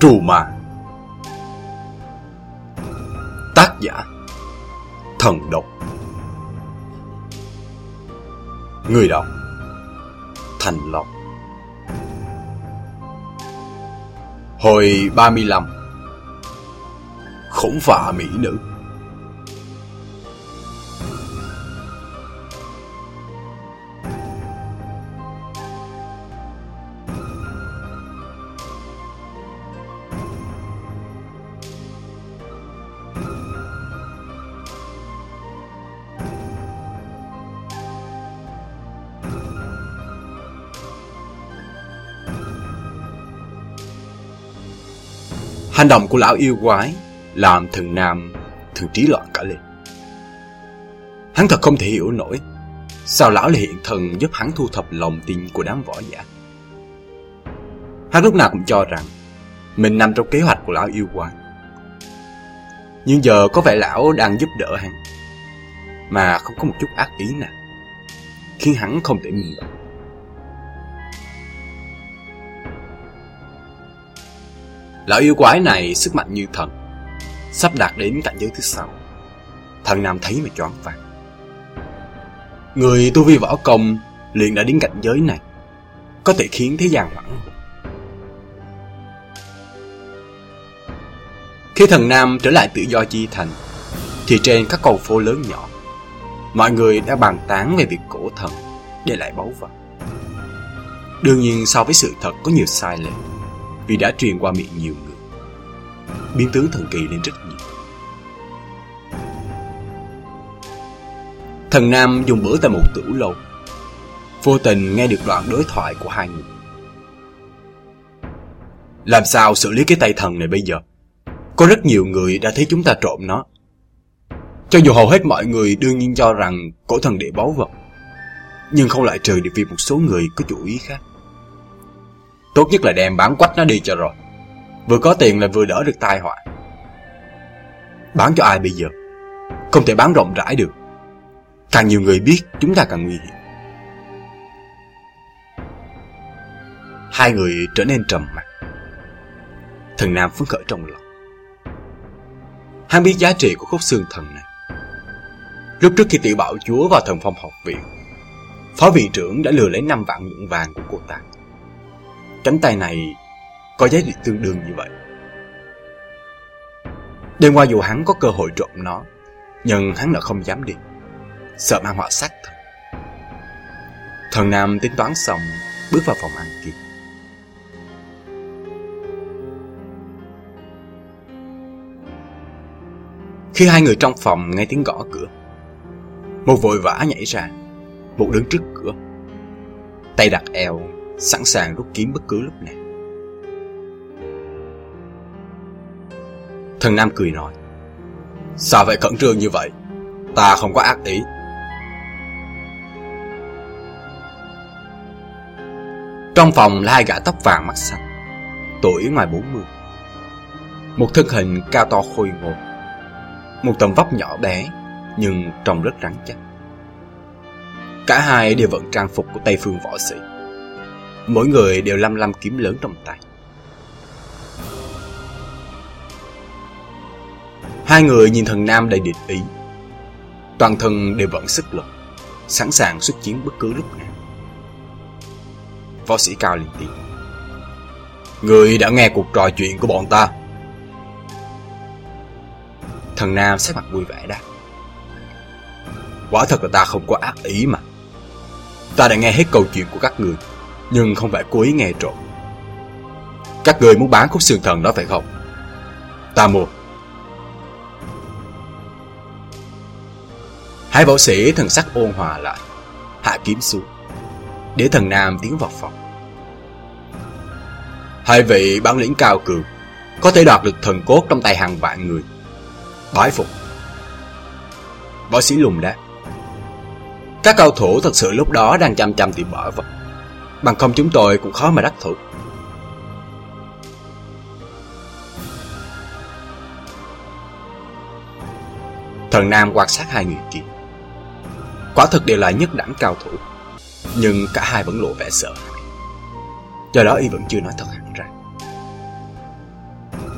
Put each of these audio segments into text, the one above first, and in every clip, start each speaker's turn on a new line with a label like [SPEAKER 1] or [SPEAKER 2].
[SPEAKER 1] Trù Ma. Tác giả. Thần Độc. Người đọc. Thành Lộc. Hồi 35 Khủng phạ mỹ nữ. Hành động của lão yêu quái làm thần nam thường trí loạn cả lên. Hắn thật không thể hiểu nổi sao lão lại hiện thần giúp hắn thu thập lòng tin của đám võ giả. Hắn lúc nào cũng cho rằng mình nằm trong kế hoạch của lão yêu quái. Nhưng giờ có vẻ lão đang giúp đỡ hắn, mà không có một chút ác ý nào, khiến hắn không thể minh bạch. Lão yêu quái này sức mạnh như thần, Sắp đạt đến cảnh giới thứ sáu. Thần Nam thấy mà choáng váng. Người tu vi võ công liền đã đến cảnh giới này, Có thể khiến thế gian hoảng Khi thần Nam trở lại tự do chi thành, Thì trên các cầu phố lớn nhỏ, Mọi người đã bàn tán về việc cổ thần Để lại báu vật. Đương nhiên so với sự thật có nhiều sai lệch vì đã truyền qua miệng nhiều người. Biến tướng thần kỳ lên rất nhiều. Thần Nam dùng bữa tại một tửu lâu. Vô tình nghe được đoạn đối thoại của hai người. Làm sao xử lý cái tay thần này bây giờ? Có rất nhiều người đã thấy chúng ta trộm nó. Cho dù hầu hết mọi người đương nhiên cho rằng cổ thần để báu vật, nhưng không lại trừ được vì một số người có chủ ý khác. Tốt nhất là đem bán quách nó đi cho rồi. Vừa có tiền là vừa đỡ được tai họa. Bán cho ai bây giờ? Không thể bán rộng rãi được. Càng nhiều người biết, chúng ta càng nguy hiểm. Hai người trở nên trầm mặc. Thần Nam phấn khởi trong lòng. Hắn biết giá trị của khúc xương thần này. Lúc trước khi tiểu bảo chúa vào thần phong học viện, Phó viện trưởng đã lừa lấy năm vạn lượng vàng của cô ta. Cánh tay này có giá trị tương đương như vậy. Đêm qua dù hắn có cơ hội trộm nó, nhưng hắn lại không dám đi, sợ mang họa sát thật. Thần Nam tính toán xong, bước vào phòng ăn kia. Khi hai người trong phòng nghe tiếng gõ cửa, một vội vã nhảy ra, một đứng trước cửa, tay đặt eo sẵn sàng rút kiếm bất cứ lúc nào. Thần Nam cười nói, sao vậy khẩn trương như vậy? Ta không có ác ý. Trong phòng là hai gã tóc vàng mặt xanh, tuổi ngoài 40. Một thân hình cao to khôi ngô, một tầm vóc nhỏ bé nhưng trông rất rắn chắc. Cả hai đều vận trang phục của Tây phương võ sĩ. Mỗi người đều lăm lăm kiếm lớn trong tay. Hai người nhìn thần nam đầy địch ý. Toàn thân đều vận sức lực, Sẵn sàng xuất chiến bất cứ lúc nào. Võ sĩ cao liền tiếng. Người đã nghe cuộc trò chuyện của bọn ta. Thần Nam sắc mặt vui vẻ đáp. Quả thật là ta không có ác ý mà. Ta đã nghe hết câu chuyện của các người nhưng không phải cố ý nghe trộm. Các người muốn bán khúc xương thần đó phải không? Ta mua. Hai võ sĩ thần sắc ôn hòa lại, hạ kiếm xuống, để thần nam tiến vào phòng. Hai vị bản lĩnh cao cường, có thể đoạt được thần cốt trong tay hàng vạn người. Bái phục. Võ sĩ lùng đáp. Các cao thủ thật sự lúc đó đang chăm chăm tìm bảo vật. Bằng không chúng tôi cũng khó mà đắc thủ Thần Nam quan sát hai người kia Quả thực đều là nhất đẳng cao thủ, Nhưng cả hai vẫn lộ vẻ sợ hãi Do đó y vẫn chưa nói thật hẳn ra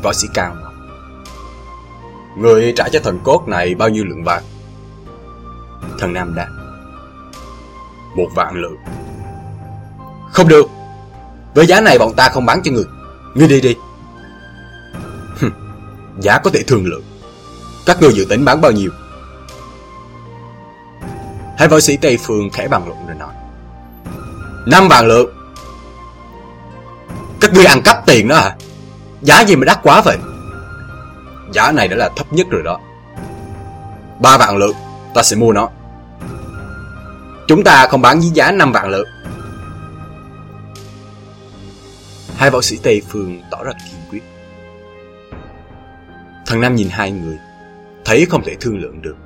[SPEAKER 1] Võ sĩ cao nói. Người trả cho thần cốt này bao nhiêu lượng bạc? Thần Nam đáp. Một vạn lượng. Không được. Với giá này bọn ta không bán cho người. Ngươi đi đi. giá có thể thương lượng. Các ngươi dự tính bán bao nhiêu? Hai võ sĩ Tây Phương khẽ bàn luận rồi nói. Năm vàng lượng. Các ngươi ăn cắp tiền đó à? Giá gì mà đắt quá vậy? Giá này đã là thấp nhất rồi đó. Ba vạn lượng, ta sẽ mua nó. Chúng ta không bán với giá 5 vạn lượng. Hai võ sĩ Tây Phương tỏ ra kiên quyết. Thằng Nam nhìn hai người, thấy không thể thương lượng được.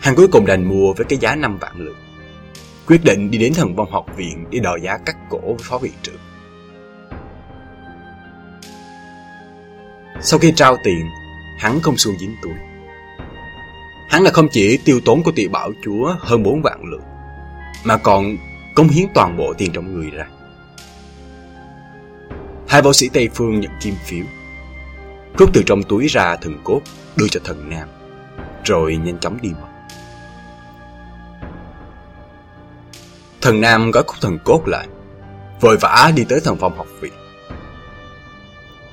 [SPEAKER 1] Hắn cuối cùng đành mua với cái giá 5 vạn lượng. Quyết định đi đến thần vong học viện để đòi giá cắt cổ với phó viện trưởng. Sau khi trao tiền, hắn không xuông dính túi. Hắn là không chỉ tiêu tốn của tỷ bảo chúa hơn 4 vạn lượng, mà còn cống hiến toàn bộ tiền trong người ra. Hai võ sĩ Tây Phương nhận kim phiếu, rút từ trong túi ra thần cốt đưa cho thần Nam, rồi nhanh chóng đi mất. Thần Nam gói cúc thần cốt lại, vội vã đi tới thần phòng học viện.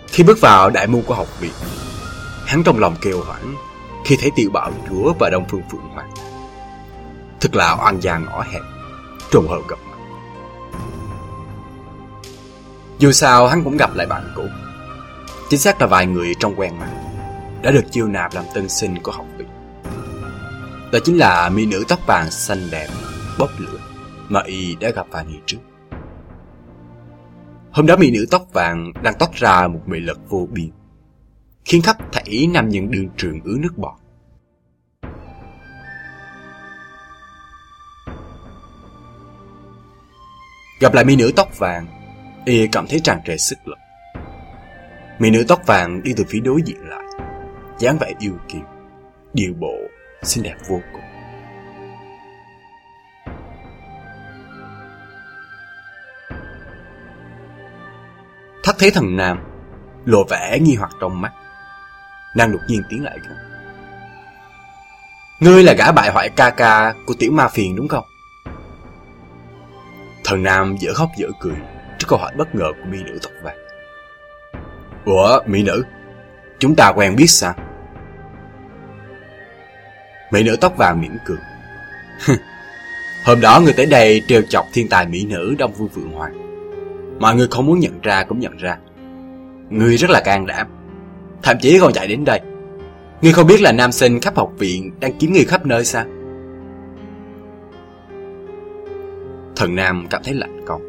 [SPEAKER 1] Khi bước vào đại môn của học viện, hắn trong lòng kêu hoảng khi thấy tiểu bảo chúa và đông phương phượng hoàng. Thật là oan gia ngõ hẹp, trùng hợp gặp Dù sao hắn cũng gặp lại bạn cũ. Chính xác là vài người trong quen mặt đã được chiêu nạp làm tân sinh của học viện. Đó chính là mỹ nữ tóc vàng xanh đẹp, bốc lửa mà y đã gặp vài ngày trước. Hôm đó mỹ nữ tóc vàng đang toát ra một mị lực vô biên, khiến khắp thảy nam nhân đường trường ứa nước bọt. Gặp lại mỹ nữ tóc vàng, y cảm thấy tràn trề sức lực. Mỹ nữ tóc vàng đi từ phía đối diện lại, dáng vẻ yêu kiều, điệu bộ, xinh đẹp vô cùng. Thất thế thần nam Lộ vẻ nghi hoặc trong mắt. Nàng đột nhiên tiến lại gần. Ngươi là gã bại hoại ca ca Của tiểu ma phiền đúng không? Thần nam dở khóc dở cười. Trước câu hỏi bất ngờ của mỹ nữ tóc vàng Ủa, mỹ nữ? Chúng ta quen biết sao? Mỹ nữ tóc vàng mỉm cười. Hôm đó người tới đây trêu chọc thiên tài mỹ nữ Đông Vương Phượng Hoàng. Mọi người không muốn nhận ra cũng nhận ra. Người rất là can đảm. Thậm chí còn chạy đến đây. Ngươi không biết là nam sinh khắp học viện Đang kiếm người khắp nơi sao? Thần Nam cảm thấy lạnh còng.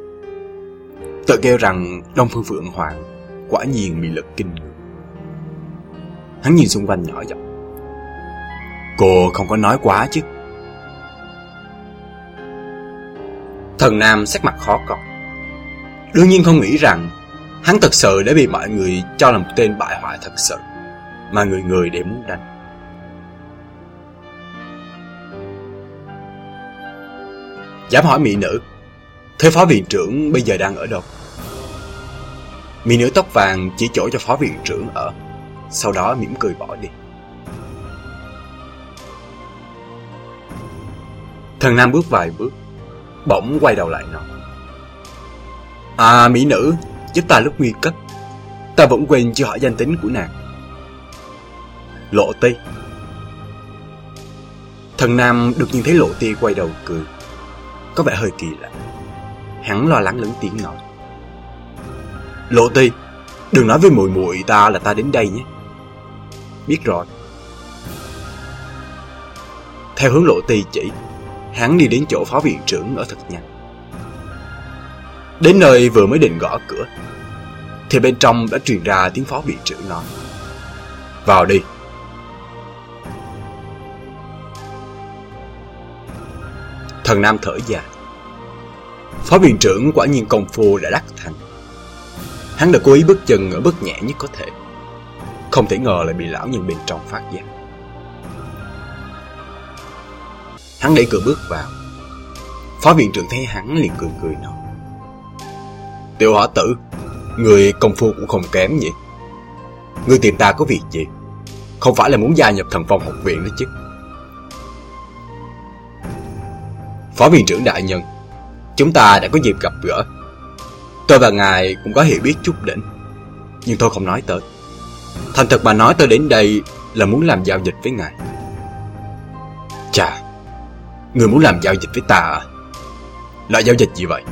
[SPEAKER 1] Tôi kêu rằng Đông Phương Phượng Hoàng Quả nhiên bị lực kinh người Hắn nhìn xung quanh nhỏ giọng Cô không có nói quá chứ Thần Nam sắc mặt khó coi Đương nhiên không nghĩ rằng hắn thật sự đã bị mọi người cho là một tên bại hoại thật sự mà người người đều muốn đánh. Dám hỏi mỹ nữ, thế phó viện trưởng bây giờ đang ở đâu? Mỹ nữ tóc vàng chỉ chỗ cho phó viện trưởng ở, sau đó mỉm cười bỏ đi. Thần Nam bước vài bước, bỗng quay đầu lại nói. À mỹ nữ Giúp ta lúc nguy cấp Ta vẫn quên chưa hỏi danh tính của nàng. Lộ ti Thần Nam được nhìn thấy lộ ti quay đầu cười Có vẻ hơi kỳ lạ. Hắn lo lắng lớn tiếng nói. Lộ ti Đừng nói với muội muội ta là ta đến đây nhé. Biết rồi. Theo hướng lộ ti chỉ, Hắn đi đến chỗ phó viện trưởng ở thật nhanh. Đến nơi vừa mới định gõ cửa, Thì bên trong đã truyền ra tiếng phó viện trưởng nói. Vào đi. Thần Nam thở dài. Phó viện trưởng quả nhiên công phu đã đắc thành. Hắn đã cố ý bước chân ở bước nhẹ nhất có thể Không thể ngờ lại bị lão nhân bên trong phát giác Hắn đẩy cửa bước vào Phó viện trưởng thấy hắn liền cười cười nói Tiểu hỏa tử Người công phu cũng không kém nhỉ Người tìm ta có việc gì? Không phải là muốn gia nhập thần phong học viện đó chứ. Phó viện trưởng đại nhân, chúng ta đã có dịp gặp gỡ. Tôi và ngài cũng có hiểu biết chút đỉnh, nhưng tôi không nói tới. Thành thật mà nói tôi đến đây là muốn làm giao dịch với ngài. Chà, người muốn làm giao dịch với ta à? Loại giao dịch gì vậy?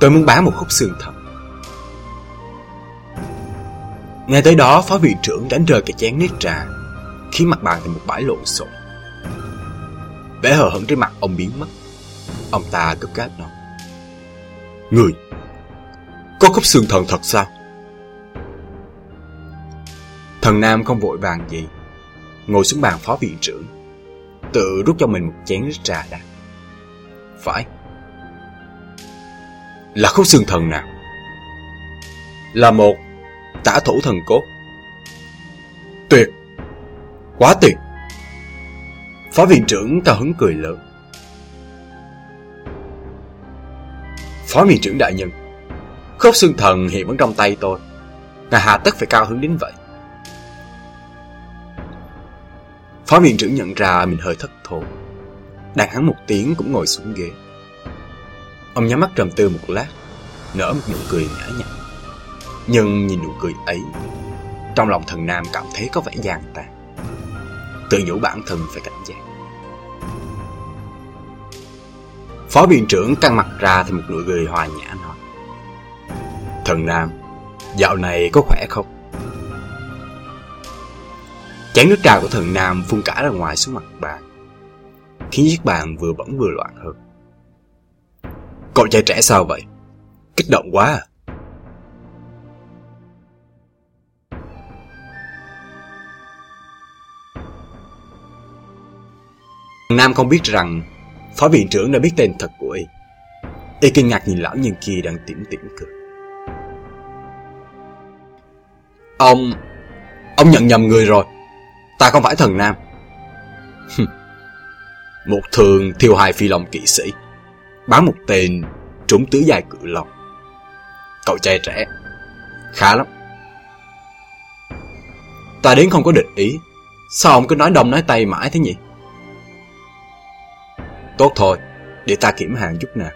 [SPEAKER 1] Tôi muốn bán một khúc xương thật. Ngay tới đó, phó viện trưởng đánh rơi cái chén nước trà, khiến mặt bàn thành một bãi lộn xộn. Vẻ hờ hững trên mặt ông biến mất. Ông ta gấp gáp nói. Người, có khúc xương thần thật sao? Thần Nam không vội vàng gì, ngồi xuống bàn phó viện trưởng, tự rút cho mình một chén nước trà đã. Phải. Là khúc xương thần nào? Là một tả thủ thần cốt. Tuyệt! Quá tuyệt! Phó viện trưởng cao hứng cười lớn. Phó viện trưởng đại nhân, khớp xương thần hiện vẫn trong tay tôi. Ngài hà tất phải cao hứng đến vậy. Phó viện trưởng nhận ra mình hơi thất thố. Đàn hắn một tiếng cũng ngồi xuống ghế. Ông nhắm mắt trầm tư một lát, nở một nụ cười nhã nhặn. Nhưng nhìn nụ cười ấy, trong lòng thần nam cảm thấy có vẻ giàn tàn Tự nhủ bản thân phải cảnh giác. Phó viện trưởng căng mặt ra thì một nụ cười hòa nhã nói. Thần nam, dạo này có khỏe không? Chén nước trà của thần nam phun cả ra ngoài xuống mặt bàn, khiến chiếc bàn vừa bẩn vừa loạn hơn. Cậu trai trẻ sao vậy? Kích động quá à? Nam không biết rằng Phó viện trưởng đã biết tên thật của y. Y kinh ngạc nhìn lão nhân kia đang tỉm tỉm cười. Ông... Ông nhận nhầm người rồi. Ta không phải thần Nam. một thường thiêu hai phi long kỵ sĩ. Bán một tên trúng tứ dài cự lòng Cậu trai trẻ. Khá lắm. Ta đến không có địch ý. Sao ông cứ nói đông nói tay mãi thế nhỉ? Tốt thôi, để ta kiểm hàng chút nè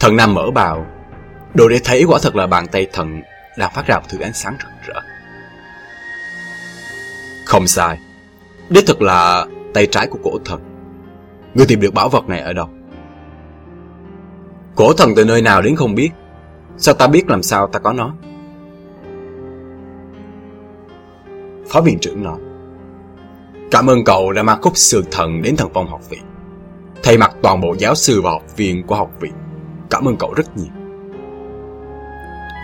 [SPEAKER 1] Thần Nam mở bào, đồ để thấy quả thật là bàn tay thần đang phát ra một thứ ánh sáng rực rỡ. Không sai, đích thực là tay trái của cổ thần. Ngươi tìm được bảo vật này ở đâu? Cổ thần từ nơi nào đến không biết, sao ta biết làm sao ta có nó? Phó viện trưởng nói. Cảm ơn cậu đã mang khúc xương thần đến thần phong học viện. Thay mặt toàn bộ giáo sư và học viên của học viện, cảm ơn cậu rất nhiều.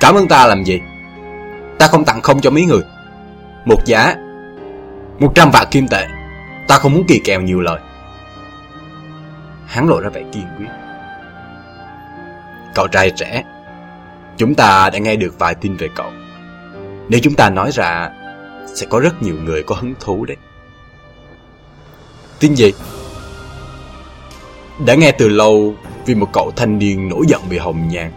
[SPEAKER 1] Cảm ơn ta làm gì? Ta không tặng không cho mấy người. Một giá, một trăm vạn kim tệ. Ta không muốn kỳ kèo nhiều lời. Hắn lộ ra vẻ kiên quyết. Cậu trai trẻ, chúng ta đã nghe được vài tin về cậu. Nếu chúng ta nói ra, sẽ có rất nhiều người có hứng thú đấy. Tin gì? Đã nghe từ lâu vì một cậu thanh niên nổi giận vì hồng nhan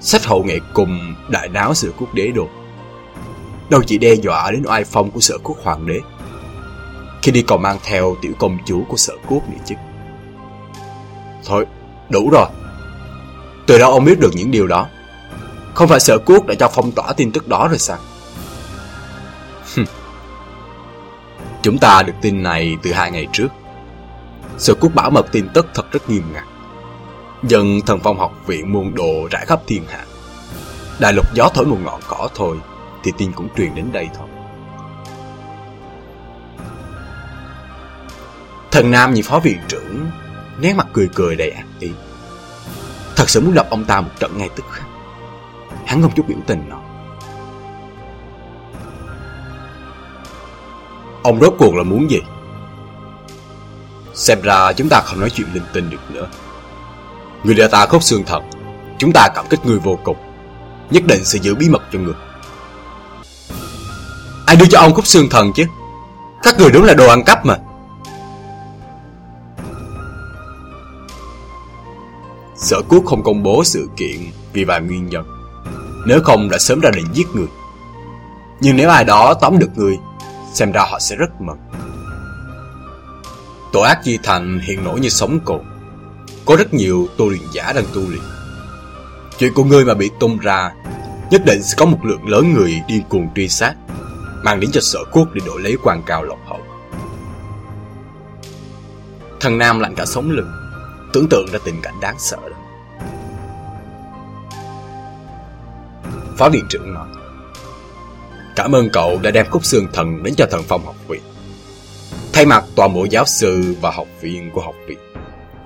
[SPEAKER 1] Sách hậu nghệ cùng đại náo sự quốc đế đồ. Đâu chỉ đe dọa đến oai phong của sở quốc hoàng đế Khi đi còn mang theo tiểu công chúa của sở quốc nữa chứ Thôi, đủ rồi. Từ đâu ông biết được những điều đó. Không phải sở quốc đã cho phong tỏa tin tức đó rồi sao? Chúng ta được tin này từ hai ngày trước. Sự cút bảo mật tin tức thật rất nghiêm ngặt. Dân thần phong học viện muôn đồ rải khắp thiên hạ. Đại lục gió thổi một ngọn cỏ thôi, thì tin cũng truyền đến đây thôi. Thần Nam nhìn phó viện trưởng, nét mặt cười cười đầy ác ý. Thật sự muốn đập ông ta một trận ngay tức khắc. Hắn không chút biểu tình nói. Ông rốt cuộc là muốn gì? Xem ra chúng ta không nói chuyện linh tinh được nữa. Người đã ta khóc xương thật, chúng ta cảm kích người vô cùng. Nhất định sẽ giữ bí mật cho người. Ai đưa cho ông khúc xương thần chứ? Các người đúng là đồ ăn cắp mà. Sở quốc không công bố sự kiện vì vài nguyên nhân. Nếu không đã sớm ra lệnh giết người. Nhưng nếu ai đó tóm được người, xem ra họ sẽ rất mừng. Tội ác di thành hiện nổi như sống cồn. Có rất nhiều tu luyện giả đang tu luyện. Chuyện của ngươi mà bị tung ra, nhất định sẽ có một lượng lớn người điên cuồng truy sát, mang đến cho sở quốc để đổi lấy quan cao lộc hậu. Thằng Nam lạnh cả sống lưng, tưởng tượng ra tình cảnh đáng sợ đó. Phó viện trưởng nói Cảm ơn cậu đã đem khúc xương thần đến cho thần phong học viện. Thay mặt toàn bộ giáo sư và học viên của học viện,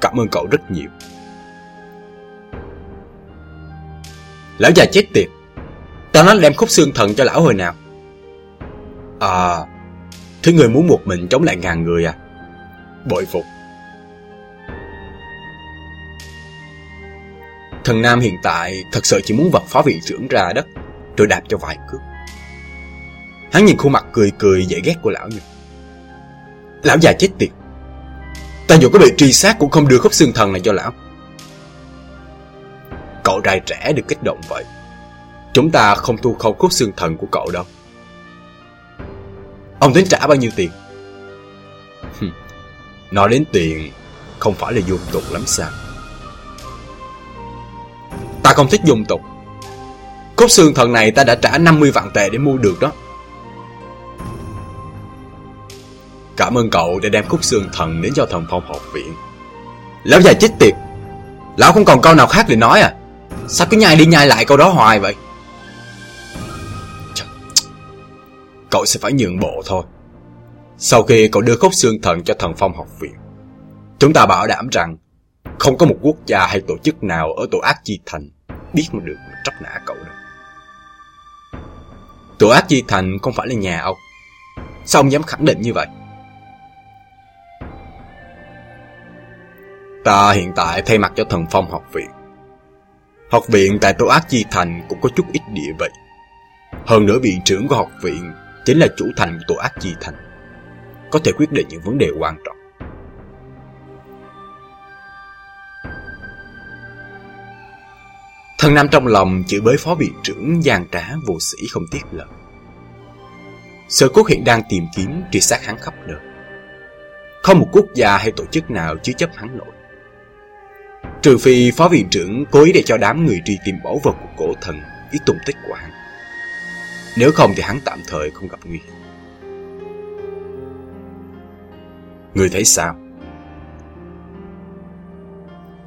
[SPEAKER 1] Cảm ơn cậu rất nhiều. Lão già chết tiệt Tao nói đem khúc xương thần cho lão hồi nào? À Thứ người muốn một mình chống lại ngàn người à? Bội phục. Thần Nam hiện tại thật sự chỉ muốn vật phó vị trưởng ra đất, Rồi đạp cho vài cước. Hắn nhìn khuôn mặt cười cười dễ ghét của lão như Lão già chết tiệt. Ta dù có bị truy sát cũng không đưa khúc xương thần này cho lão. Cậu trai trẻ được kích động vậy, Chúng ta không thu khâu khúc xương thần của cậu đâu. Ông tính trả bao nhiêu tiền? Nói đến tiền Không phải là dung tục lắm sao? Ta không thích dung tục. Khúc xương thần này ta đã trả 50 vạn tệ để mua được đó. Cảm ơn cậu đã đem khúc xương thần đến cho thần phong học viện. Lão già chết tiệt. Lão không còn câu nào khác để nói à. Sao cứ nhai đi nhai lại câu đó hoài vậy? Cậu sẽ phải nhượng bộ thôi. Sau khi cậu đưa khúc xương thần cho thần phong học viện, Chúng ta bảo đảm rằng Không có một quốc gia hay tổ chức nào ở tổ ác chi thành Biết mà được mà tróc nã cậu đâu. Tổ ác chi thành không phải là nhà ông. Sao ông dám khẳng định như vậy? Ta hiện tại thay mặt cho thần phong học viện. Học viện tại Tổ Ác Chi Thành cũng có chút ít địa vị. Hơn nữa viện trưởng của học viện Chính là chủ thành của Tổ Ác Chi Thành. Có thể quyết định những vấn đề quan trọng. Thần Nam trong lòng chửi bới phó viện trưởng gian trá vô sĩ không tiếc lời. Sở quốc hiện đang tìm kiếm truy sát hắn khắp nơi. Không một quốc gia hay tổ chức nào chứa chấp hắn nổi. Trừ phi phó viện trưởng cố ý để cho đám người truy tìm bảo vật của cổ thần biết tung tích của hắn. Nếu không thì hắn tạm thời không gặp nguy hiểm. Người thấy sao?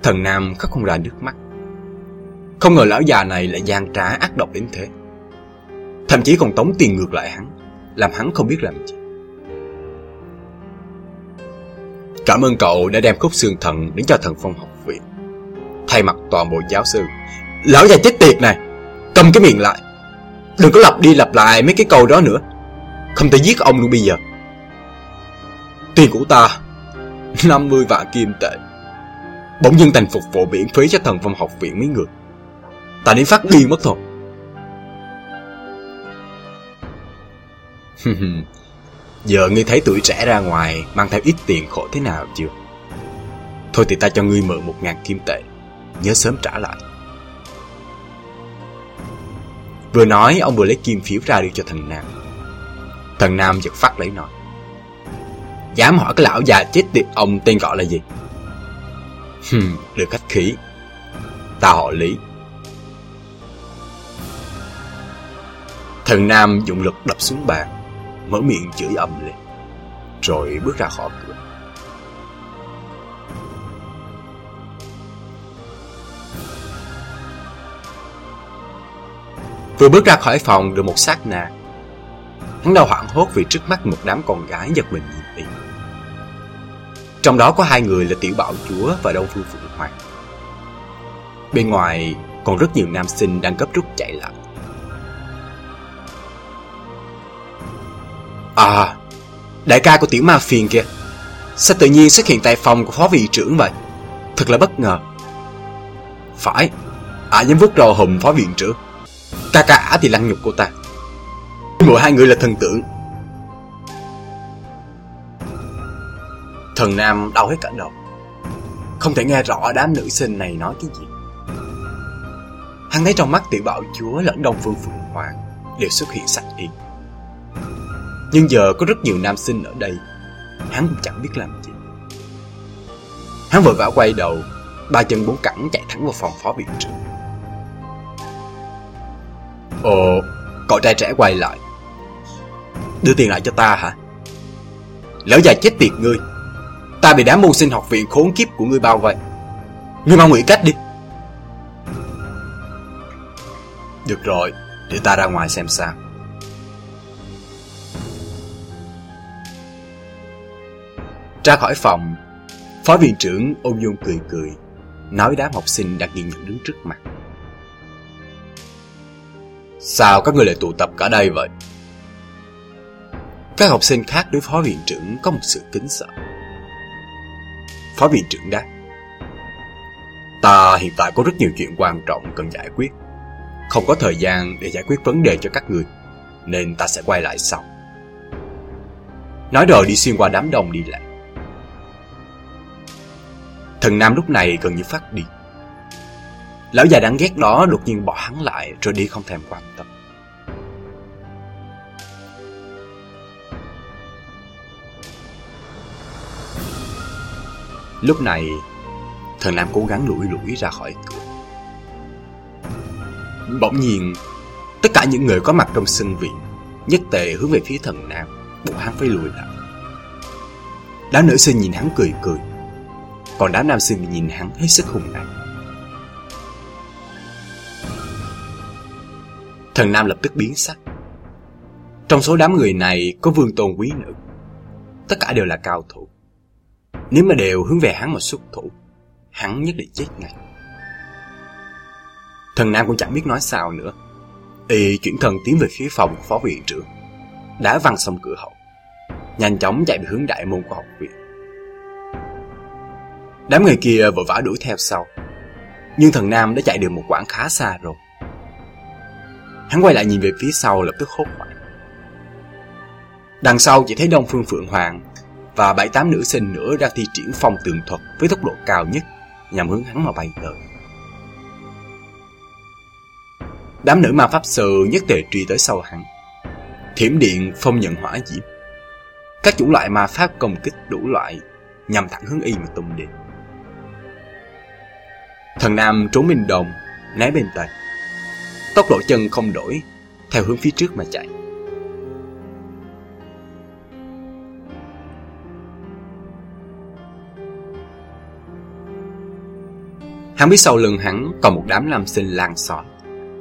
[SPEAKER 1] Thần Nam khóc không ra nước mắt. Không ngờ lão già này lại gian trá ác độc đến thế. Thậm chí còn tống tiền ngược lại hắn, làm hắn không biết làm gì. Cảm ơn cậu đã đem khúc xương thần đến cho thần phong học thay mặt toàn bộ giáo sư. Lão già chết tiệt này, cầm cái miệng lại. Đừng có lặp đi lặp lại mấy cái câu đó nữa. Không thể giết ông luôn bây giờ. Tiền của ta, 50 vạn kim tệ. Bỗng dưng thành phục vụ miễn phí cho thần phong học viện mấy người. Ta đến phát điên mất thôi. Giờ ngươi thấy tuổi trẻ ra ngoài mang theo ít tiền khổ thế nào chưa? Thôi thì ta cho ngươi mượn một ngàn kim tệ nhớ sớm trả lại. Vừa nói, ông vừa lấy kim phiếu ra đưa cho thần Nam. Thần Nam giật phát lấy nói. Dám hỏi cái lão già chết tiệt ông tên gọi là gì? Hừm, được khách khí. Ta họ Lý. Thần Nam dụng lực đập xuống bàn, mở miệng chửi ầm lên, rồi bước ra khỏi cửa. Vừa bước ra khỏi phòng được một sát na. Hắn đau hoảng hốt vì trước mắt một đám con gái giật mình nhìn đi Trong đó có hai người là Tiểu Bảo Chúa và Đông Phương Phượng Hoàng. Bên ngoài còn rất nhiều nam sinh đang gấp rút chạy lại. À Đại ca của Tiểu Ma Phiền kìa. Sao tự nhiên xuất hiện tại phòng của phó vị trưởng vậy? Thật là bất ngờ. Phải Ả à, dám vuốt râu hùm phó viện trưởng. Ca ca á thì lăng nhục cô ta Mỗi hai người là thần tượng Thần Nam đau hết cả đầu không thể nghe rõ đám nữ sinh này nói cái gì. Hắn thấy trong mắt tiểu bảo chúa lẫn đông phương phượng hoàng đều xuất hiện sắc yên. Nhưng giờ có rất nhiều nam sinh ở đây, hắn cũng chẳng biết làm gì. Hắn vội vã quay đầu, ba chân bốn cẳng chạy thẳng vào phòng phó viện trưởng. Ồ, cậu trai trẻ quay lại. Đưa tiền lại cho ta hả? lỡ già chết tiệt ngươi. Ta bị đám môn sinh học viện khốn kiếp của ngươi bao vây. Ngươi mau nghĩ cách đi. Được rồi, để ta ra ngoài xem sao. Ra khỏi phòng, phó viện trưởng ôn dung cười cười, nói đám học sinh đang nghiêng nhận đứng trước mặt. Sao các người lại tụ tập cả đây vậy? Các học sinh khác đối phó viện trưởng có một sự kính sợ. Phó viện trưởng đáp. Ta hiện tại có rất nhiều chuyện quan trọng cần giải quyết. Không có thời gian để giải quyết vấn đề cho các người, nên ta sẽ quay lại sau. Nói rồi đi xuyên qua đám đông đi lại. Thần Nam lúc này gần như phát điên. Lão già đáng ghét đó đột nhiên bỏ hắn lại rồi đi không thèm quan tâm. Lúc này, thần Nam cố gắng lủi lủi ra khỏi cửa. Bỗng nhiên, tất cả những người có mặt trong sân viện nhất tề hướng về phía thần Nam, buộc hắn phải lùi lại. Đám nữ sinh nhìn hắn cười cười, còn đám nam sinh nhìn hắn hết sức hùng nặng. Thần Nam lập tức biến sắc. Trong số đám người này có vương tôn quý nữ. Tất cả đều là cao thủ. Nếu mà đều hướng về hắn mà xuất thủ, hắn nhất định chết ngay. Thần Nam cũng chẳng biết nói sao nữa. Y chuyển thần tiến về phía phòng của phó viện trưởng. Đã văng xong cửa hậu. Nhanh chóng chạy về hướng đại môn của học viện. Đám người kia vội vã đuổi theo sau. Nhưng thần Nam đã chạy được một quãng khá xa rồi. Hắn quay lại nhìn về phía sau lập tức hốt hoảng. Đằng sau chỉ thấy Đông Phương Phượng Hoàng và bảy tám nữ sinh nữa đang thi triển phong tường thuật với tốc độ cao nhất nhằm hướng hắn mà bay tới. Đám nữ ma pháp sư nhất tề truy tới sau hắn. Thiểm điện phong nhận hỏa diễm. Các chủ loại ma pháp công kích đủ loại nhằm thẳng hướng y mà tung đi. Thần Nam trốn bên đồng, né bên tây. Tốc độ chân không đổi, theo hướng phía trước mà chạy. Hắn biết sau lưng hắn còn một đám nam sinh lan xót,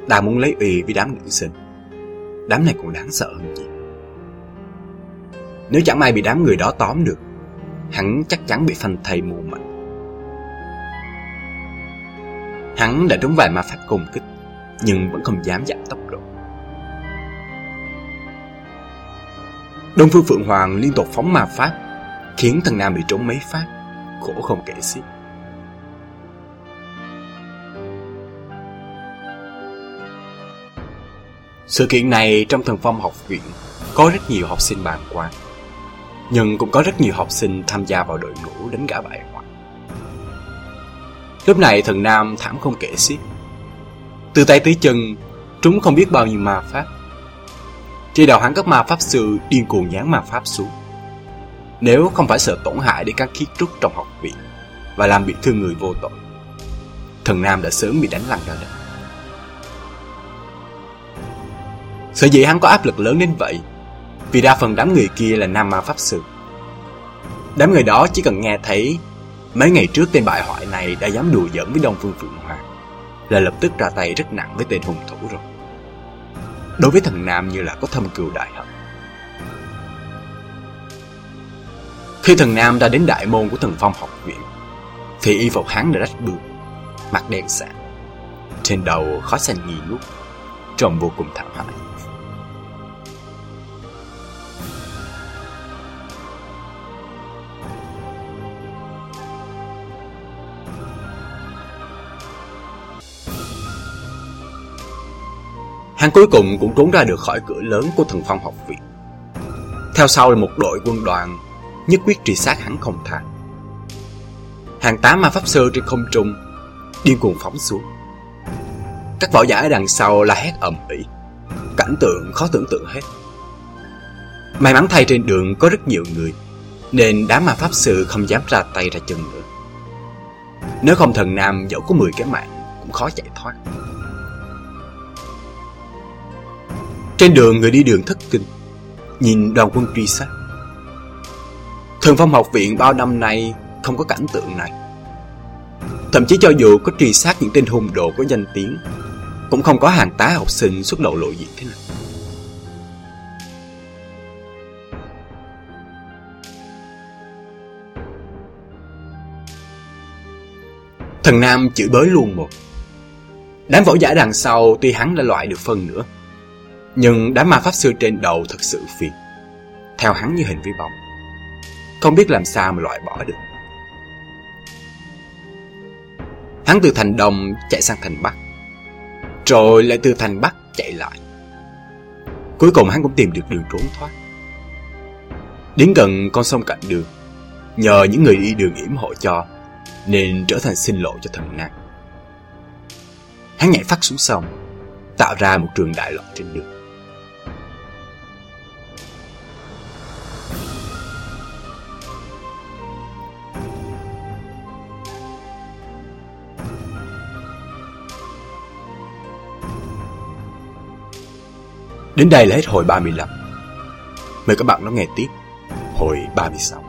[SPEAKER 1] đang muốn lấy uy với đám nữ sinh. Đám này còn đáng sợ hơn gì. Nếu chẳng may bị đám người đó tóm được, hắn chắc chắn bị phanh thầy mù mạnh. Hắn đã trúng vài ma pháp công kích, nhưng vẫn không dám giảm tốc độ. Đông Phương Phượng Hoàng liên tục phóng ma pháp, khiến thằng Nam bị trốn mấy phát, khổ không kể xiết. Sự kiện này trong thần phong học viện có rất nhiều học sinh bàn quan, nhưng cũng có rất nhiều học sinh tham gia vào đội ngũ đánh gã bại hoại. Lúc này thần Nam thảm không kể xiết. Từ tay tới chân, chúng không biết bao nhiêu ma pháp. Trên đầu hắn các ma pháp sư điên cuồng dán ma pháp xuống. Nếu không phải sợ tổn hại đến các khí trúc trong học viện và làm bị thương người vô tội, thần Nam đã sớm bị đánh lăn ra đất. Sở dĩ hắn có áp lực lớn đến vậy Vì đa phần đám người kia là nam ma pháp sư Đám người đó chỉ cần nghe thấy Mấy ngày trước tên bại hoại này đã dám đùa giỡn với Đông Phương Phượng hoa là lập tức ra tay rất nặng với tên hung thủ rồi. Đối với thần Nam như là có thâm cừu đại hận. Khi thần Nam đã đến đại môn của thần phong học viện, Thì y phục hắn đã rách bươm, Mặt đen sạm. Trên đầu khó xanh nghi ngút, Trông vô cùng thảm hại. Hắn cuối cùng cũng trốn ra được khỏi cửa lớn của thần phong học viện. Theo sau là một đội quân đoàn, nhất quyết truy sát hắn không tha. Hàng tá ma pháp sư trên không trung Điên cuồng phóng xuống. Các võ giả ở đằng sau la hét ầm ĩ. Cảnh tượng khó tưởng tượng hết. May mắn thay trên đường có rất nhiều người Nên đám ma pháp sư không dám ra tay ra chân nữa. Nếu không thần nam dẫu có 10 cái mạng Cũng khó chạy thoát. Trên đường người đi đường thất kinh, Nhìn đoàn quân truy sát. Thần phong học viện bao năm nay Không có cảnh tượng này. Thậm chí cho dù có truy sát những tên hung đồ có danh tiếng, Cũng không có hàng tá học sinh xuất đầu lộ diện thế này Thần Nam chửi bới luôn một. Đám võ giả đằng sau tuy hắn đã loại được phần nữa nhưng đám ma pháp sư trên đầu thật sự phiền. Theo hắn như hình với bóng, Không biết làm sao mà loại bỏ được. Hắn từ thành Đông chạy sang thành Bắc, Rồi lại từ thành Bắc chạy lại. Cuối cùng hắn cũng tìm được đường trốn thoát. Đến gần con sông cạnh đường, Nhờ những người đi đường yểm hộ cho, Nên trở thành sinh lộ cho thần năng Hắn nhảy phát xuống sông, Tạo ra một trường đại loạn trên đường. Đến đây là hết hồi 35. Mời các bạn lắng nghe tiếp hồi 36.